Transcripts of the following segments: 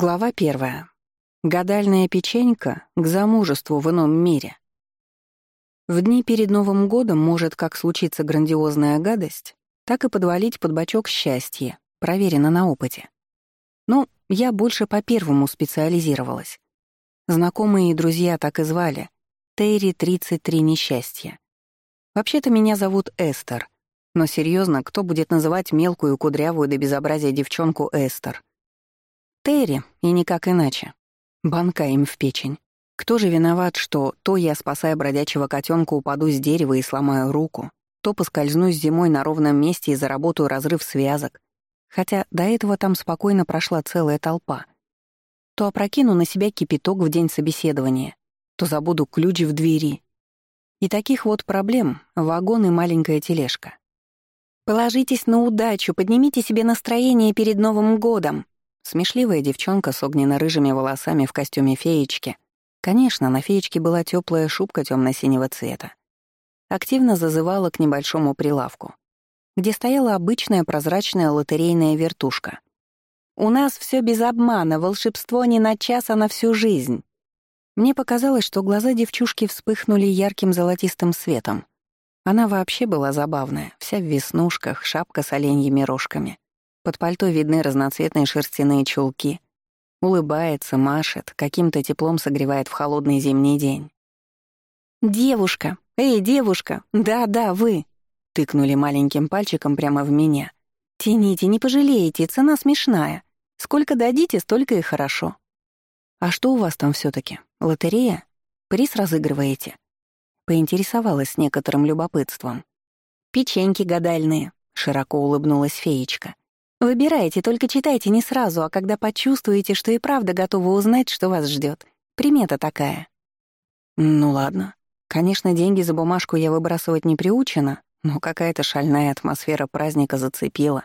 Глава первая. Гадальная печенька к замужеству в ином мире. В дни перед Новым годом может как случиться грандиозная гадость, так и подвалить под бочок счастье, проверено на опыте. Ну, я больше по первому специализировалась. Знакомые и друзья так и звали. Терри 33 несчастья. Вообще-то меня зовут Эстер. Но серьезно, кто будет называть мелкую, кудрявую до безобразия девчонку Эстер? Терри, и никак иначе. Банка им в печень. Кто же виноват, что то я, спасая бродячего котенка, упаду с дерева и сломаю руку, то поскользнусь зимой на ровном месте и заработаю разрыв связок, хотя до этого там спокойно прошла целая толпа. То опрокину на себя кипяток в день собеседования, то забуду ключ в двери. И таких вот проблем — вагон и маленькая тележка. «Положитесь на удачу, поднимите себе настроение перед Новым годом», Смешливая девчонка с огненно-рыжими волосами в костюме феечки. Конечно, на феечке была теплая шубка темно-синего цвета. Активно зазывала к небольшому прилавку, где стояла обычная прозрачная лотерейная вертушка. «У нас все без обмана, волшебство не на час, а на всю жизнь». Мне показалось, что глаза девчушки вспыхнули ярким золотистым светом. Она вообще была забавная, вся в веснушках, шапка с оленьими рожками. Под пальто видны разноцветные шерстяные чулки. Улыбается, машет, каким-то теплом согревает в холодный зимний день. «Девушка! Эй, девушка! Да-да, вы!» Тыкнули маленьким пальчиком прямо в меня. «Тяните, не пожалеете, цена смешная. Сколько дадите, столько и хорошо». «А что у вас там все таки Лотерея? Приз разыгрываете?» Поинтересовалась с некоторым любопытством. «Печеньки гадальные», — широко улыбнулась феечка. Выбирайте, только читайте не сразу, а когда почувствуете, что и правда готовы узнать, что вас ждет. Примета такая. Ну ладно. Конечно, деньги за бумажку я выбрасывать не приучена, но какая-то шальная атмосфера праздника зацепила.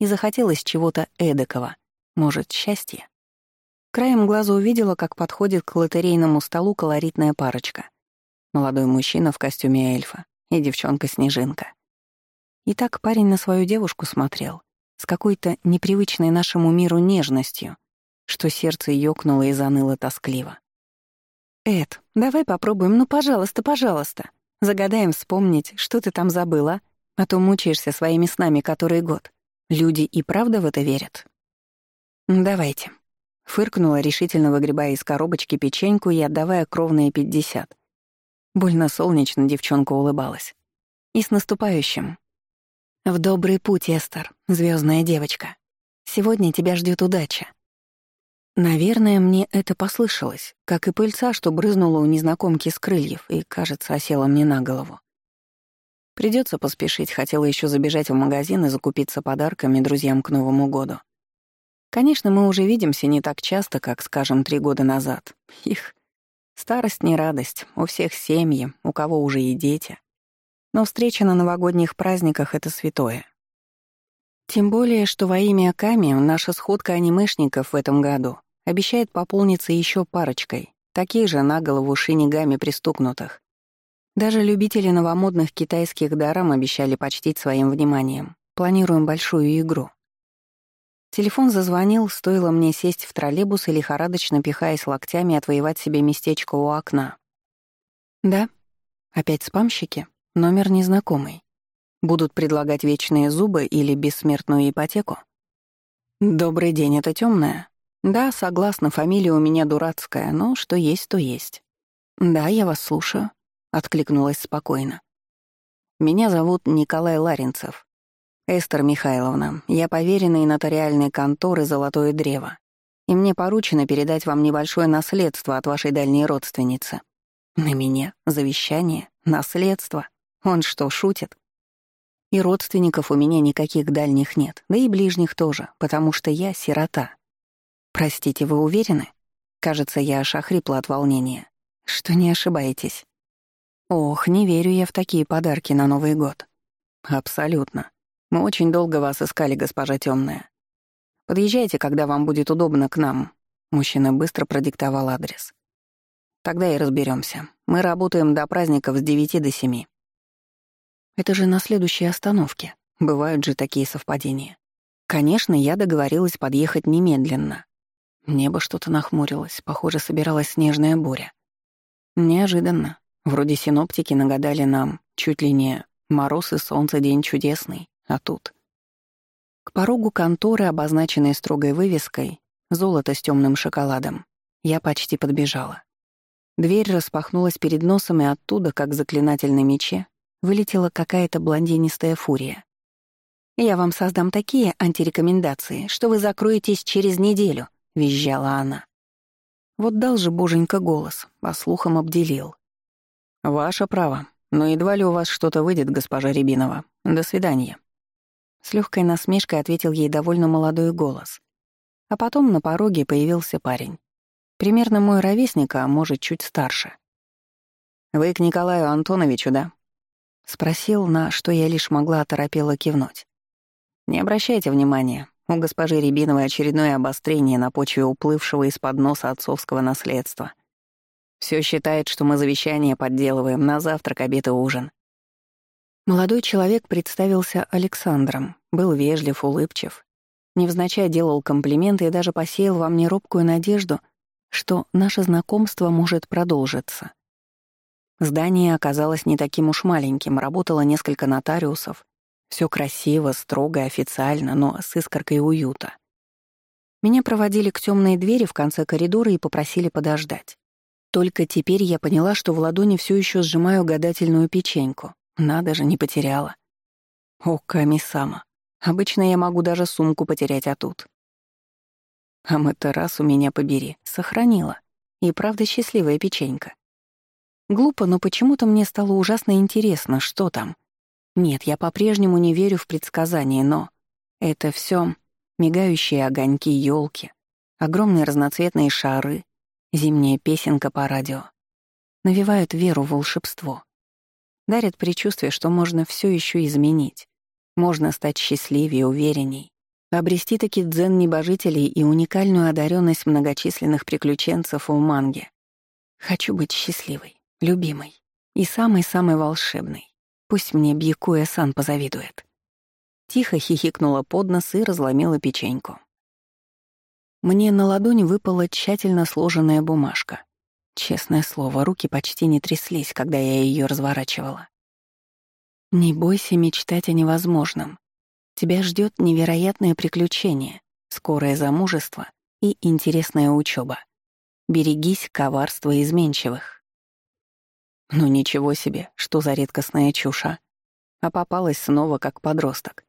И захотелось чего-то эдакого. Может, счастья. Краем глаза увидела, как подходит к лотерейному столу колоритная парочка. Молодой мужчина в костюме эльфа и девчонка-снежинка. И так парень на свою девушку смотрел — с какой-то непривычной нашему миру нежностью, что сердце ёкнуло и заныло тоскливо. «Эд, давай попробуем, ну, пожалуйста, пожалуйста. Загадаем вспомнить, что ты там забыла, а то мучаешься своими снами который год. Люди и правда в это верят?» «Давайте», — фыркнула, решительно выгребая из коробочки печеньку и отдавая кровные пятьдесят. Больно солнечно девчонка улыбалась. «И с наступающим. В добрый путь, Эстер, звездная девочка. Сегодня тебя ждет удача. Наверное, мне это послышалось, как и пыльца, что брызнула у незнакомки с крыльев и, кажется, осела мне на голову. Придется поспешить, хотела еще забежать в магазин и закупиться подарками друзьям к Новому году. Конечно, мы уже видимся не так часто, как, скажем, три года назад. Их. Старость не радость, у всех семьи, у кого уже и дети. Но встреча на новогодних праздниках — это святое. Тем более, что во имя Ками наша сходка анимешников в этом году обещает пополниться еще парочкой, таких же на голову шинигами пристукнутых. Даже любители новомодных китайских дарам обещали почтить своим вниманием. Планируем большую игру. Телефон зазвонил, стоило мне сесть в троллейбус и лихорадочно пихаясь локтями отвоевать себе местечко у окна. «Да? Опять спамщики?» Номер незнакомый. Будут предлагать вечные зубы или бессмертную ипотеку? Добрый день, это темная. Да, согласна, фамилия у меня дурацкая, но что есть, то есть. Да, я вас слушаю, откликнулась спокойно. Меня зовут Николай Ларинцев. Эстер Михайловна, я поверенный нотариальной конторы «Золотое древо», и мне поручено передать вам небольшое наследство от вашей дальней родственницы. На меня? Завещание? Наследство? Он что, шутит? И родственников у меня никаких дальних нет, да и ближних тоже, потому что я сирота. Простите, вы уверены? Кажется, я аж охрипла от волнения. Что не ошибаетесь? Ох, не верю я в такие подарки на Новый год. Абсолютно. Мы очень долго вас искали, госпожа темная. Подъезжайте, когда вам будет удобно к нам. Мужчина быстро продиктовал адрес. Тогда и разберемся. Мы работаем до праздников с девяти до семи. Это же на следующей остановке. Бывают же такие совпадения. Конечно, я договорилась подъехать немедленно. Небо что-то нахмурилось, похоже, собиралась снежная буря. Неожиданно. Вроде синоптики нагадали нам, чуть ли не мороз и солнце, день чудесный, а тут... К порогу конторы, обозначенной строгой вывеской, золото с темным шоколадом, я почти подбежала. Дверь распахнулась перед носом, и оттуда, как заклинатель на мече, вылетела какая-то блондинистая фурия. «Я вам создам такие антирекомендации, что вы закроетесь через неделю», — визжала она. Вот дал же боженька голос, а слухом обделил. «Ваше право, но едва ли у вас что-то выйдет, госпожа Рябинова. До свидания». С легкой насмешкой ответил ей довольно молодой голос. А потом на пороге появился парень. Примерно мой ровесник, а может, чуть старше. «Вы к Николаю Антоновичу, да?» Спросил, на что я лишь могла оторопело кивнуть. «Не обращайте внимания. У госпожи Рябиновой очередное обострение на почве уплывшего из-под носа отцовского наследства. Все считает, что мы завещание подделываем на завтрак, обед и ужин. Молодой человек представился Александром, был вежлив, улыбчив. Невзначай делал комплименты и даже посеял во мне робкую надежду, что наше знакомство может продолжиться. Здание оказалось не таким уж маленьким, работало несколько нотариусов. Все красиво, строго, официально, но с искоркой уюта. Меня проводили к темной двери в конце коридора и попросили подождать. Только теперь я поняла, что в ладони все еще сжимаю гадательную печеньку. Надо же, не потеряла. О, Ками-сама. Обычно я могу даже сумку потерять, а тут. А мы-то раз у меня побери. Сохранила. И правда счастливая печенька. Глупо, но почему-то мне стало ужасно интересно, что там. Нет, я по-прежнему не верю в предсказания, но это все мигающие огоньки елки, огромные разноцветные шары, зимняя песенка по радио. Навевают веру в волшебство дарят предчувствие, что можно все еще изменить, можно стать счастливее, уверенней, обрести таки дзен небожителей и уникальную одаренность многочисленных приключенцев у манги. Хочу быть счастливой, любимой и самой-самой волшебной. Пусть мне Бьякуя-сан позавидует. Тихо хихикнула под нос и разломила печеньку. Мне на ладони выпала тщательно сложенная бумажка. Честное слово, руки почти не тряслись, когда я ее разворачивала. Не бойся мечтать о невозможном. Тебя ждет невероятное приключение, скорое замужество и интересная учеба. Берегись коварства изменчивых. Ну ничего себе, что за редкостная чуша. А попалась снова как подросток.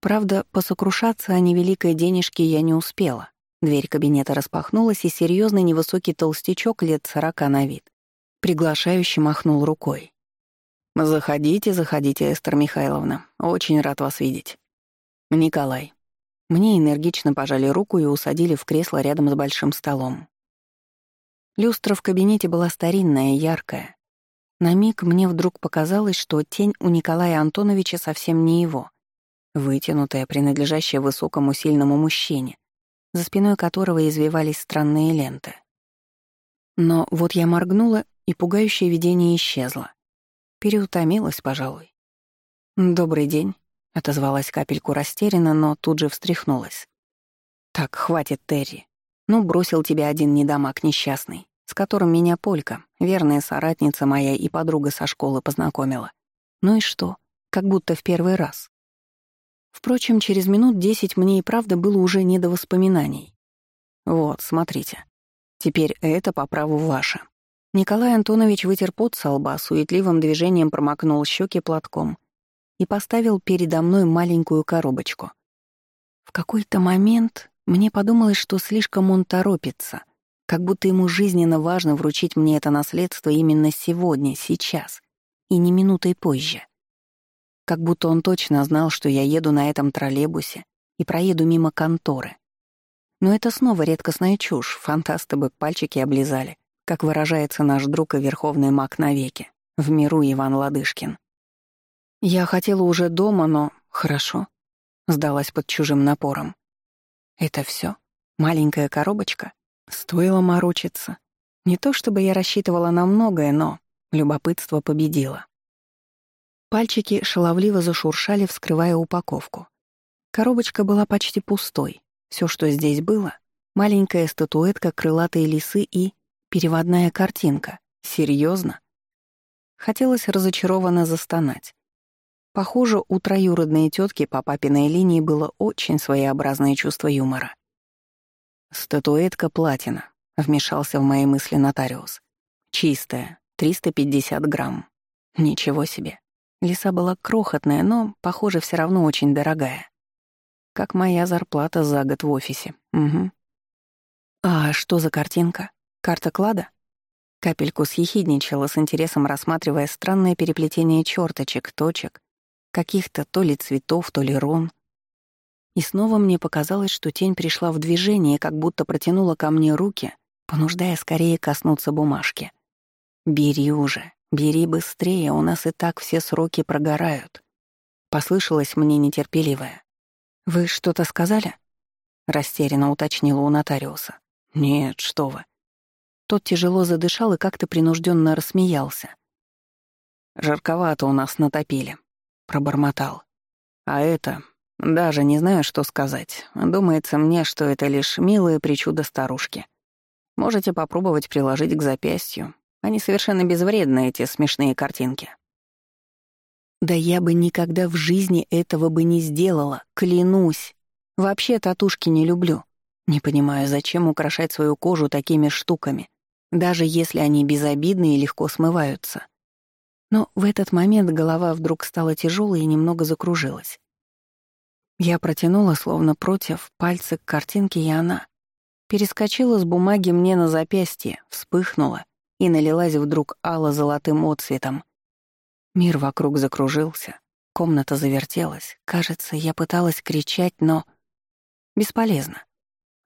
Правда, посокрушаться о невеликой денежке я не успела. Дверь кабинета распахнулась, и серьезный невысокий толстячок лет сорока на вид, приглашающе махнул рукой. «Заходите, заходите, Эстер Михайловна. Очень рад вас видеть». «Николай». Мне энергично пожали руку и усадили в кресло рядом с большим столом. Люстра в кабинете была старинная, яркая. На миг мне вдруг показалось, что тень у Николая Антоновича совсем не его. Вытянутая, принадлежащая высокому сильному мужчине, за спиной которого извивались странные ленты. Но вот я моргнула, и пугающее видение исчезло. Переутомилась, пожалуй. «Добрый день», — отозвалась капельку растерянно, но тут же встряхнулась. «Так, хватит, Терри. Ну, бросил тебя один недомак несчастный, с которым меня Полька, верная соратница моя и подруга со школы познакомила. Ну и что? Как будто в первый раз. Впрочем, через минут десять мне и правда было уже не до воспоминаний. Вот, смотрите. Теперь это по праву ваше. Николай Антонович вытер пот со лба, суетливым движением промокнул щеки платком и поставил передо мной маленькую коробочку. В какой-то момент мне подумалось, что слишком он торопится, как будто ему жизненно важно вручить мне это наследство именно сегодня, сейчас, и не минутой позже. Как будто он точно знал, что я еду на этом троллейбусе и проеду мимо конторы. Но это снова редкостная чушь, фантасты бы пальчики облизали, как выражается наш друг и верховный маг навеки, в миру Иван Ладышкин. Я хотела уже дома, но хорошо. Сдалась под чужим напором. Это все? Маленькая коробочка? Стоило морочиться. Не то чтобы я рассчитывала на многое, но любопытство победило. Пальчики шаловливо зашуршали, вскрывая упаковку. Коробочка была почти пустой. Все, что здесь было Маленькая статуэтка крылатой лисы и переводная картинка. Серьезно? Хотелось разочарованно застонать. Похоже, у троюродной тетки по папиной линии было очень своеобразное чувство юмора. «Статуэтка платина», — вмешался в мои мысли нотариус. «Чистая, 350 грамм. Ничего себе. Лиса была крохотная, но, похоже, все равно очень дорогая. Как моя зарплата за год в офисе. Угу. А что за картинка? Карта клада? Капельку съехидничала с интересом, рассматривая странное переплетение черточек, точек, каких-то то ли цветов, то ли рун. И снова мне показалось, что тень пришла в движение, как будто протянула ко мне руки, понуждая скорее коснуться бумажки. «Бери уже, бери быстрее, у нас и так все сроки прогорают», — послышалось мне нетерпеливое. «Вы что-то сказали?» — растерянно уточнила у нотариуса. «Нет, что вы». Тот тяжело задышал и как-то принужденно рассмеялся. «Жарковато у нас натопили», — пробормотал. «А это... Даже не знаю, что сказать. Думается мне, что это лишь милые причуда старушки. Можете попробовать приложить к запястью. Они совершенно безвредны, эти смешные картинки». «Да я бы никогда в жизни этого бы не сделала, клянусь. Вообще татушки не люблю. Не понимаю, зачем украшать свою кожу такими штуками, даже если они безобидны и легко смываются. Но в этот момент голова вдруг стала тяжелой и немного закружилась. Я протянула, словно против, пальцы к картинке, и она перескочила с бумаги мне на запястье, вспыхнула и налилась вдруг ало-золотым отцветом. Мир вокруг закружился, комната завертелась. Кажется, я пыталась кричать, но... Бесполезно.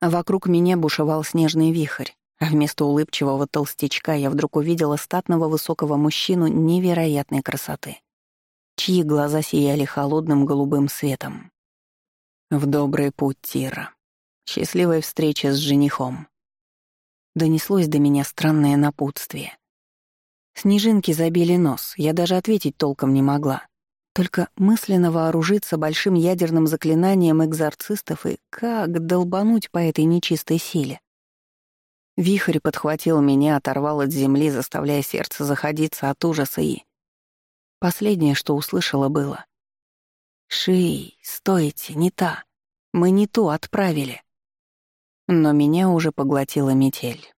А вокруг меня бушевал снежный вихрь, а вместо улыбчивого толстячка я вдруг увидела статного высокого мужчину невероятной красоты, чьи глаза сияли холодным голубым светом. В добрый путь, Тира. Счастливой встречи с женихом. Донеслось до меня странное напутствие. Снежинки забили нос, я даже ответить толком не могла. Только мысленно вооружиться большим ядерным заклинанием экзорцистов и как долбануть по этой нечистой силе. Вихрь подхватил меня, оторвал от земли, заставляя сердце заходиться от ужаса и... Последнее, что услышала, было. «Ши, стойте, не та. Мы не ту отправили». Но меня уже поглотила метель.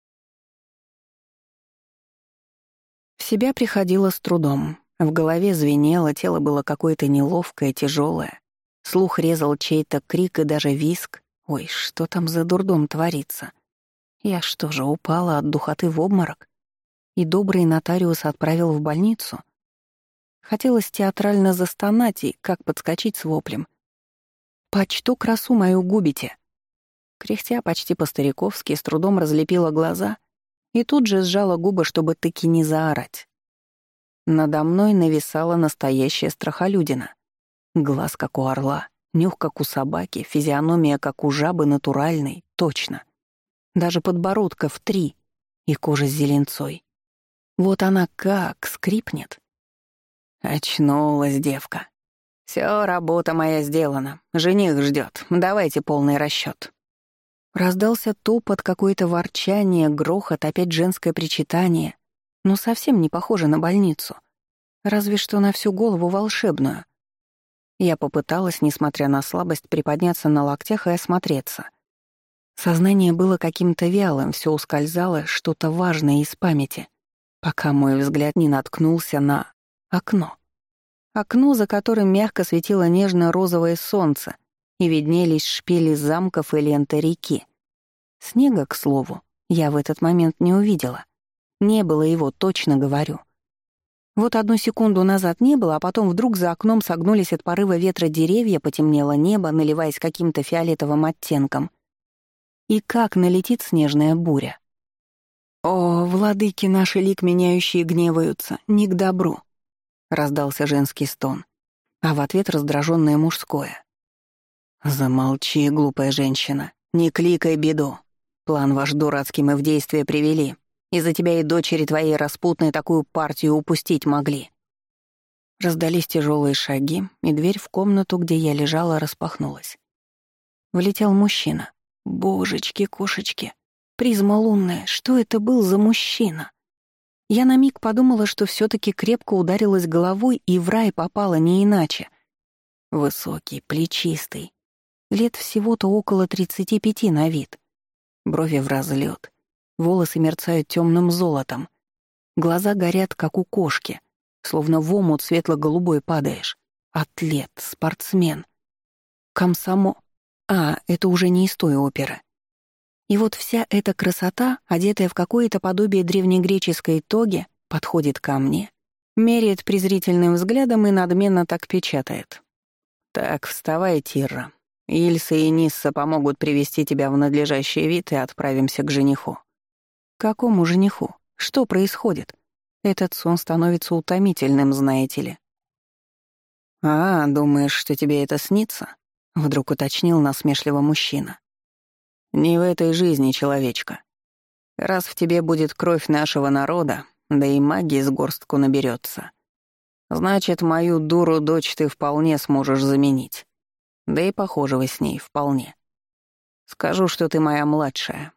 В себя приходила с трудом. В голове звенело, тело было какое-то неловкое, тяжелое. Слух резал чей-то крик и даже виск. Ой, что там за дурдом творится? Я что же, упала от духоты в обморок? И добрый нотариус отправил в больницу? Хотелось театрально застонать и как подскочить с воплем. «Почту красу мою губите!» Кряхтя почти по-стариковски, с трудом разлепила глаза и тут же сжала губы, чтобы таки не заорать. Надо мной нависала настоящая страхолюдина. Глаз, как у орла, нюх, как у собаки, физиономия, как у жабы, натуральный, точно. Даже подбородка в три и кожа с зеленцой. Вот она как скрипнет. Очнулась девка. Все, работа моя сделана. Жених ждет. Давайте полный расчет. Раздался топот, какое-то ворчание, грохот, опять женское причитание. Но совсем не похоже на больницу. Разве что на всю голову волшебную. Я попыталась, несмотря на слабость, приподняться на локтях и осмотреться. Сознание было каким-то вялым, все ускользало, что-то важное из памяти, пока мой взгляд не наткнулся на окно. Окно, за которым мягко светило нежно-розовое солнце, и виднелись шпили замков и ленты реки. Снега, к слову, я в этот момент не увидела. Не было его, точно говорю. Вот одну секунду назад не было, а потом вдруг за окном согнулись от порыва ветра деревья, потемнело небо, наливаясь каким-то фиолетовым оттенком. И как налетит снежная буря. «О, владыки наши лик меняющие гневаются, не к добру», — раздался женский стон, а в ответ раздраженное мужское. «Замолчи, глупая женщина, не кликай беду. План ваш дурацкий мы в действие привели. Из-за тебя и дочери твоей распутной такую партию упустить могли». Раздались тяжелые шаги, и дверь в комнату, где я лежала, распахнулась. Влетел мужчина. Божечки-кошечки, призма лунная, что это был за мужчина? Я на миг подумала, что все таки крепко ударилась головой и в рай попала не иначе. Высокий, плечистый, лет всего-то около тридцати пяти на вид. Брови в разлет, волосы мерцают темным золотом, глаза горят, как у кошки, словно в омут светло-голубой падаешь. Атлет, спортсмен. Комсомо. А, это уже не из той оперы. И вот вся эта красота, одетая в какое-то подобие древнегреческой тоги, подходит ко мне, меряет презрительным взглядом и надменно так печатает. «Так, вставай, Тирра. Ильса и Нисса помогут привести тебя в надлежащий вид и отправимся к жениху». «Какому жениху? Что происходит? Этот сон становится утомительным, знаете ли». «А, думаешь, что тебе это снится?» — вдруг уточнил насмешливо мужчина. Не в этой жизни, человечка. Раз в тебе будет кровь нашего народа, да и магии с горстку наберется, значит, мою дуру дочь ты вполне сможешь заменить. Да и похожего с ней вполне. Скажу, что ты моя младшая.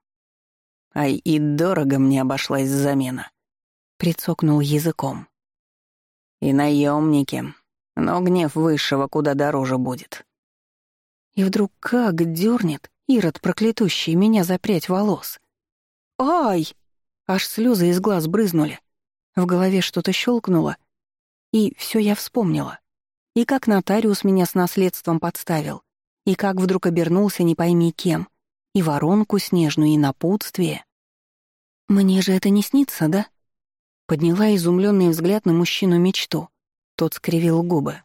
Ай, и дорого мне обошлась замена. Прицокнул языком. И наемники, но гнев высшего куда дороже будет. И вдруг как дернет, Ирод проклятущий, меня запрять волос. «Ай!» Аж слезы из глаз брызнули. В голове что-то щелкнуло, и все я вспомнила. И как нотариус меня с наследством подставил, и как вдруг обернулся не пойми кем, и воронку снежную, и напутствие. «Мне же это не снится, да?» Подняла изумленный взгляд на мужчину мечту. Тот скривил губы.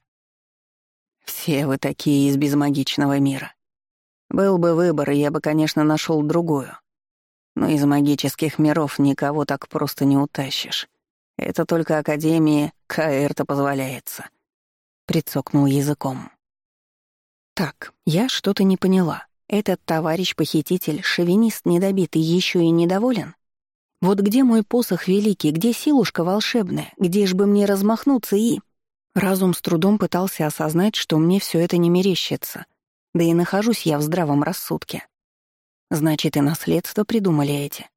«Все вы такие из безмагичного мира. Был бы выбор, я бы, конечно, нашел другую. Но из магических миров никого так просто не утащишь. Это только Академии Каэрта позволяется. Прицокнул языком. Так, я что-то не поняла. Этот товарищ-похититель, шовинист недобитый, еще и недоволен? Вот где мой посох великий, где силушка волшебная, где ж бы мне размахнуться и... Разум с трудом пытался осознать, что мне все это не мерещится — да и нахожусь я в здравом рассудке. Значит, и наследство придумали эти.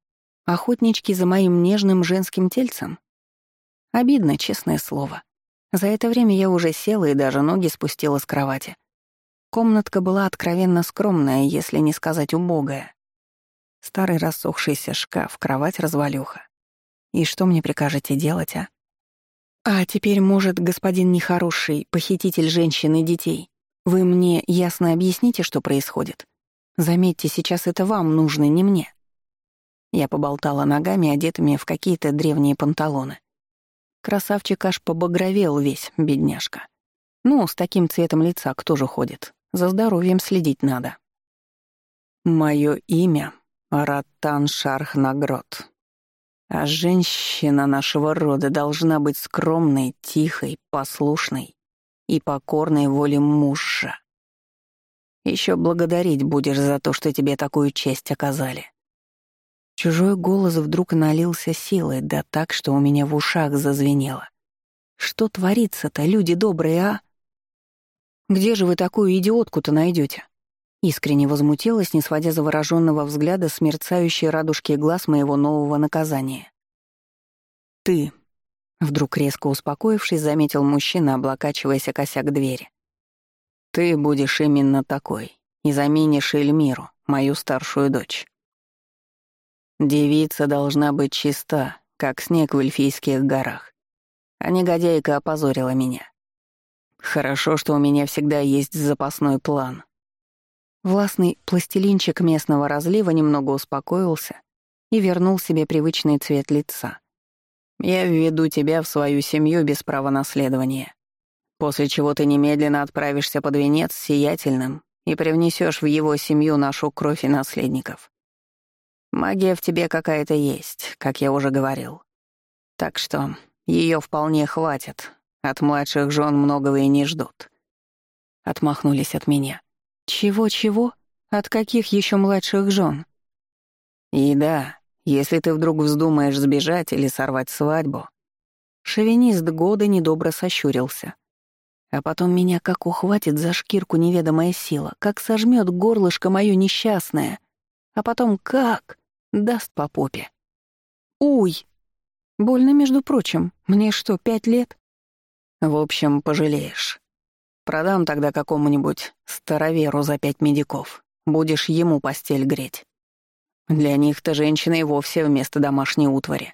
Охотнички за моим нежным женским тельцем? Обидно, честное слово. За это время я уже села и даже ноги спустила с кровати. Комнатка была откровенно скромная, если не сказать убогая. Старый рассохшийся шкаф, кровать-развалюха. И что мне прикажете делать, а? А теперь, может, господин нехороший, похититель женщин и детей, вы мне ясно объясните, что происходит? Заметьте, сейчас это вам нужно, не мне. Я поболтала ногами, одетыми в какие-то древние панталоны. Красавчик аж побагровел весь, бедняжка. Ну, с таким цветом лица кто же ходит? За здоровьем следить надо. Мое имя — Раттан Шархнагрот. А женщина нашего рода должна быть скромной, тихой, послушной и покорной воле мужа. Еще благодарить будешь за то, что тебе такую честь оказали. Чужой голос вдруг налился силой, да так, что у меня в ушах зазвенело. Что творится-то, люди добрые, а? Где же вы такую идиотку-то найдете? Искренне возмутилась, не сводя завороженного взгляда с мерцающей радужки глаз моего нового наказания. «Ты», Вдруг резко успокоившись, заметил мужчина, облокачиваясь о косяк двери. «Ты будешь именно такой и заменишь Эльмиру, мою старшую дочь. Девица должна быть чиста, как снег в эльфийских горах. А негодяйка опозорила меня. Хорошо, что у меня всегда есть запасной план». Властный пластилинчик местного разлива немного успокоился и вернул себе привычный цвет лица. Я введу тебя в свою семью без права наследования, после чего ты немедленно отправишься под венец сиятельным и привнесешь в его семью нашу кровь и наследников. Магия в тебе какая-то есть, как я уже говорил. Так что ее вполне хватит. От младших жен многого и не ждут. Отмахнулись от меня. Чего-чего? От каких еще младших жен? И да, если ты вдруг вздумаешь сбежать или сорвать свадьбу...» Шовинист года недобро сощурился. А потом меня как ухватит за шкирку неведомая сила, как сожмет горлышко мое несчастное. А потом как? Даст по попе. Уй! Больно, между прочим. Мне что, пять лет? В общем, пожалеешь. Продам тогда какому-нибудь староверу за пять медяков. Будешь ему постель греть. Для них-то женщины и вовсе вместо домашней утвари.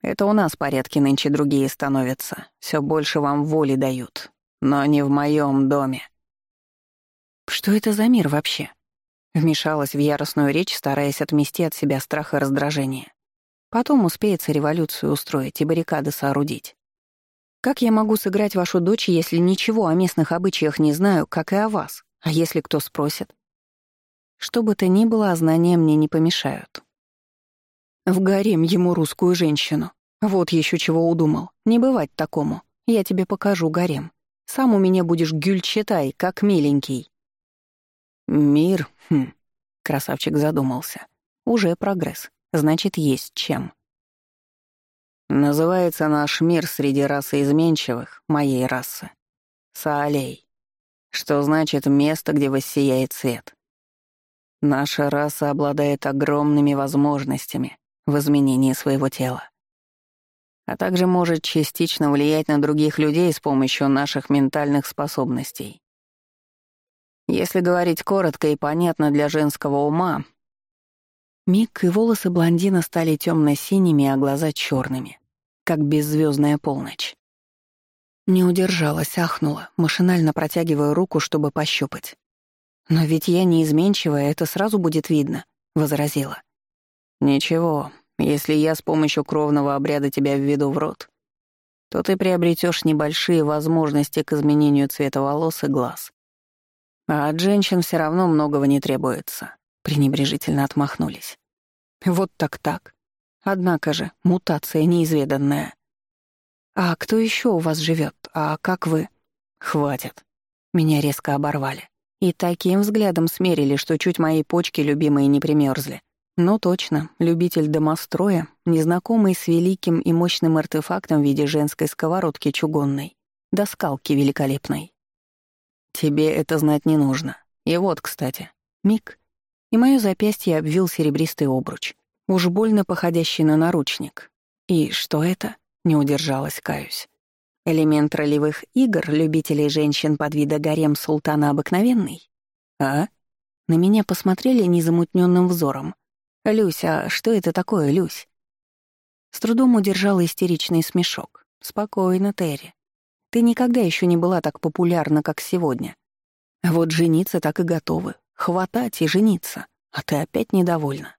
Это у нас порядки нынче другие становятся. Все больше вам воли дают. Но не в моем доме. Что это за мир вообще? Вмешалась в яростную речь, стараясь отмести от себя страх и раздражение. Потом успеется революцию устроить и баррикады соорудить. Как я могу сыграть вашу дочь, если ничего о местных обычаях не знаю, как и о вас? А если кто спросит? Что бы то ни было, а знания мне не помешают. В гарем ему русскую женщину. Вот еще чего удумал. Не бывать такому. Я тебе покажу гарем. Сам у меня будешь гюльчатай, как миленький. Мир, хм, красавчик задумался. Уже прогресс. Значит, есть чем. Называется наш мир среди расы изменчивых, моей расы. Саалей. Что значит место, где воссияет свет. Наша раса обладает огромными возможностями в изменении своего тела, а также может частично влиять на других людей с помощью наших ментальных способностей. Если говорить коротко и понятно для женского ума, миг и волосы блондина стали темно-синими, а глаза черными, как беззвездная полночь. Не удержалась, ахнула, машинально протягивая руку, чтобы пощупать. «Но ведь я не изменчивая, это сразу будет видно», — возразила. «Ничего, если я с помощью кровного обряда тебя введу в рот, то ты приобретешь небольшие возможности к изменению цвета волос и глаз. А от женщин все равно многого не требуется», — пренебрежительно отмахнулись. «Вот так-так. Однако же, мутация неизведанная. А кто еще у вас живет? А как вы...» «Хватит». Меня резко оборвали. И таким взглядом смерили, что чуть мои почки любимые не примерзли. Ну точно, любитель домостроя, незнакомый с великим и мощным артефактом в виде женской сковородки чугунной, до скалки великолепной. Тебе это знать не нужно. И вот, кстати, миг, и мое запястье обвил серебристый обруч, уж больно походящий на наручник. И что это? Не удержалась, каюсь. Элемент ролевых игр любителей женщин под вида гарем султана обыкновенный? А? На меня посмотрели незамутненным взором. «Люсь, а что это такое, Люсь?» С трудом удержала истеричный смешок. «Спокойно, Терри. Ты никогда еще не была так популярна, как сегодня. Вот жениться так и готовы. Хватать и жениться. А ты опять недовольна.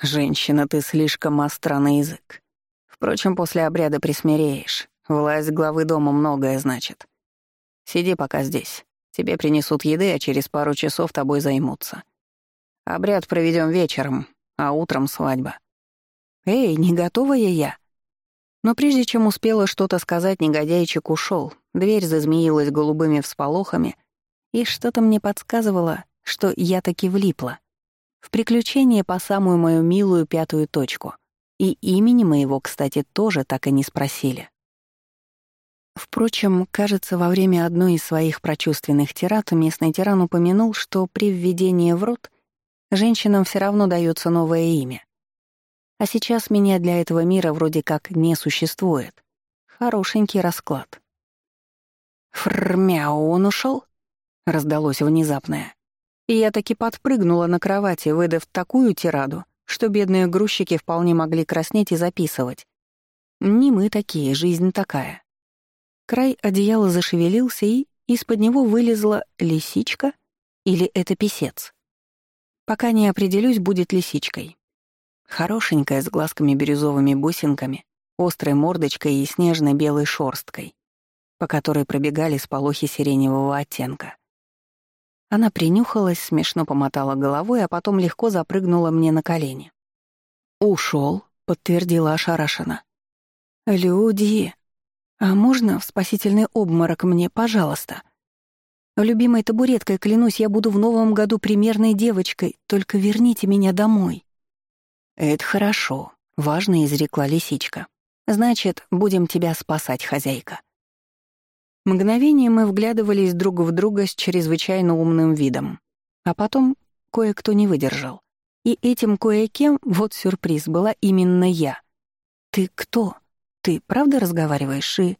Женщина, ты слишком остра на язык. Впрочем, после обряда присмиреешь. Власть главы дома многое значит. Сиди пока здесь. Тебе принесут еды, а через пару часов тобой займутся. Обряд проведем вечером, а утром свадьба. Эй, не готовая я. Но прежде чем успела что-то сказать, негодяйчик ушел. Дверь зазмеилась голубыми всполохами, и что-то мне подсказывало, что я таки влипла. В приключение по самую мою милую пятую точку. И имени моего, кстати, тоже так и не спросили. Впрочем, кажется, во время одной из своих прочувственных тират местный тиран упомянул, что при введении в рот женщинам все равно дается новое имя. А сейчас меня для этого мира вроде как не существует. Хорошенький расклад. «Фрмяу, он ушел? раздалось внезапное. И я таки подпрыгнула на кровати, выдав такую тираду, что бедные грузчики вполне могли краснеть и записывать. Не мы такие, жизнь такая. Край одеяла зашевелился, и из-под него вылезла лисичка или это писец. Пока не определюсь, будет лисичкой. Хорошенькая, с глазками бирюзовыми бусинками, острой мордочкой и снежной белой шорсткой, по которой пробегали сполохи сиреневого оттенка. Она принюхалась, смешно помотала головой, а потом легко запрыгнула мне на колени. «Ушел», — подтвердила ошарашена. «Люди», «А можно в спасительный обморок мне, пожалуйста?» «Любимой табуреткой, клянусь, я буду в новом году примерной девочкой, только верните меня домой». «Это хорошо», — важно изрекла лисичка. «Значит, будем тебя спасать, хозяйка». Мгновение мы вглядывались друг в друга с чрезвычайно умным видом. А потом кое-кто не выдержал. И этим кое-кем, вот сюрприз, была именно я. «Ты кто? Ты правда разговариваешь и...»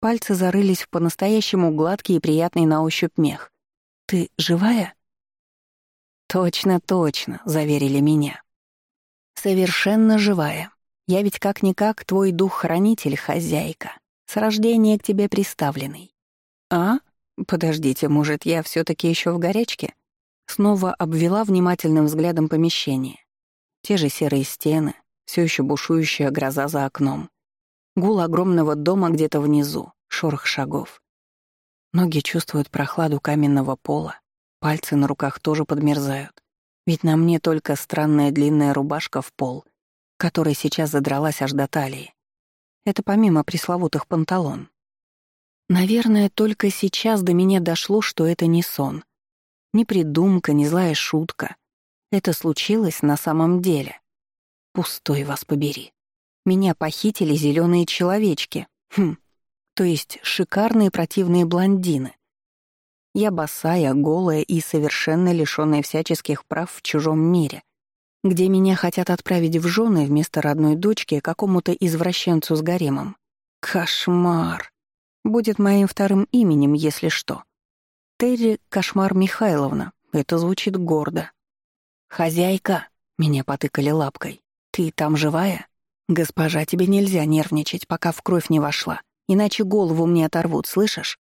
Пальцы зарылись в по-настоящему гладкий и приятный на ощупь мех. «Ты живая?» «Точно, точно», — заверили меня. «Совершенно живая. Я ведь как-никак твой дух-хранитель, хозяйка, с рождения к тебе приставленный». «А? Подождите, может, я все таки еще в горячке?» Снова обвела внимательным взглядом помещение. Те же серые стены, все еще бушующая гроза за окном. Гул огромного дома где-то внизу, шорох шагов. Ноги чувствуют прохладу каменного пола, пальцы на руках тоже подмерзают. Ведь на мне только странная длинная рубашка в пол, которая сейчас задралась аж до талии. Это помимо пресловутых панталон. Наверное, только сейчас до меня дошло, что это не сон — ни придумка, ни злая шутка. Это случилось на самом деле. Пустой вас побери. Меня похитили зеленые человечки. Хм. То есть шикарные противные блондины. Я босая, голая и совершенно лишённая всяческих прав в чужом мире, где меня хотят отправить в жены вместо родной дочки какому-то извращенцу с гаремом. Кошмар. Будет моим вторым именем, если что. Терри Кошмар Михайловна. Это звучит гордо. «Хозяйка!» — меня потыкали лапкой. «Ты там живая?» «Госпожа, тебе нельзя нервничать, пока в кровь не вошла, иначе голову мне оторвут, слышишь?»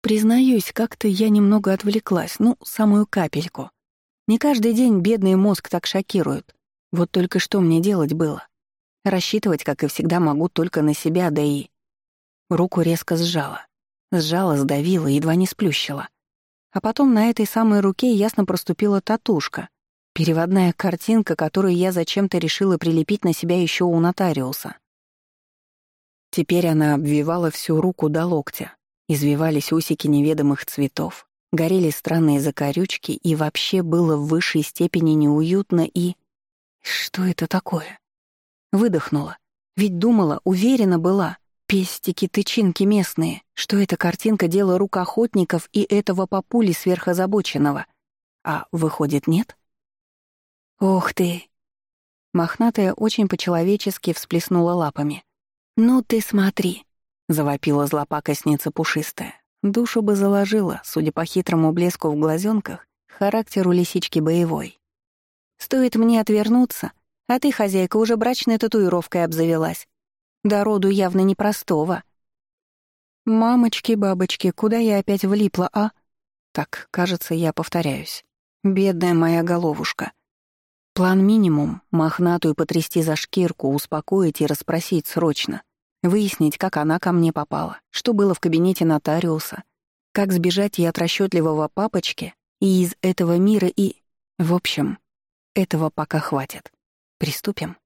Признаюсь, как-то я немного отвлеклась, ну, самую капельку. Не каждый день бедный мозг так шокирует. Вот только что мне делать было? Рассчитывать, как и всегда, могу только на себя, да и... Руку резко сжала. Сжала, сдавила, едва не сплющила. А потом на этой самой руке ясно проступила татушка, переводная картинка, которую я зачем-то решила прилепить на себя еще у нотариуса. Теперь она обвивала всю руку до локтя, извивались усики неведомых цветов, горели странные закорючки, и вообще было в высшей степени неуютно и... Что это такое? Выдохнула. Ведь думала, уверена была, Пестики-тычинки местные, что эта картинка — дело рук охотников и этого папули сверхозабоченного. А выходит, нет? Ох ты! Мохнатая очень по-человечески всплеснула лапами. «Ну ты смотри!» — завопила злопакостница пушистая. Душу бы заложила, судя по хитрому блеску в глазенках, характеру лисички боевой. «Стоит мне отвернуться, а ты, хозяйка, уже брачной татуировкой обзавелась. Да роду явно непростого. «Мамочки-бабочки, куда я опять влипла, а?» Так, кажется, я повторяюсь. Бедная моя головушка. План минимум — мохнатую потрясти за шкирку, успокоить и расспросить срочно. Выяснить, как она ко мне попала, что было в кабинете нотариуса, как сбежать и от расчетливого папочки, и из этого мира, и... В общем, этого пока хватит. Приступим.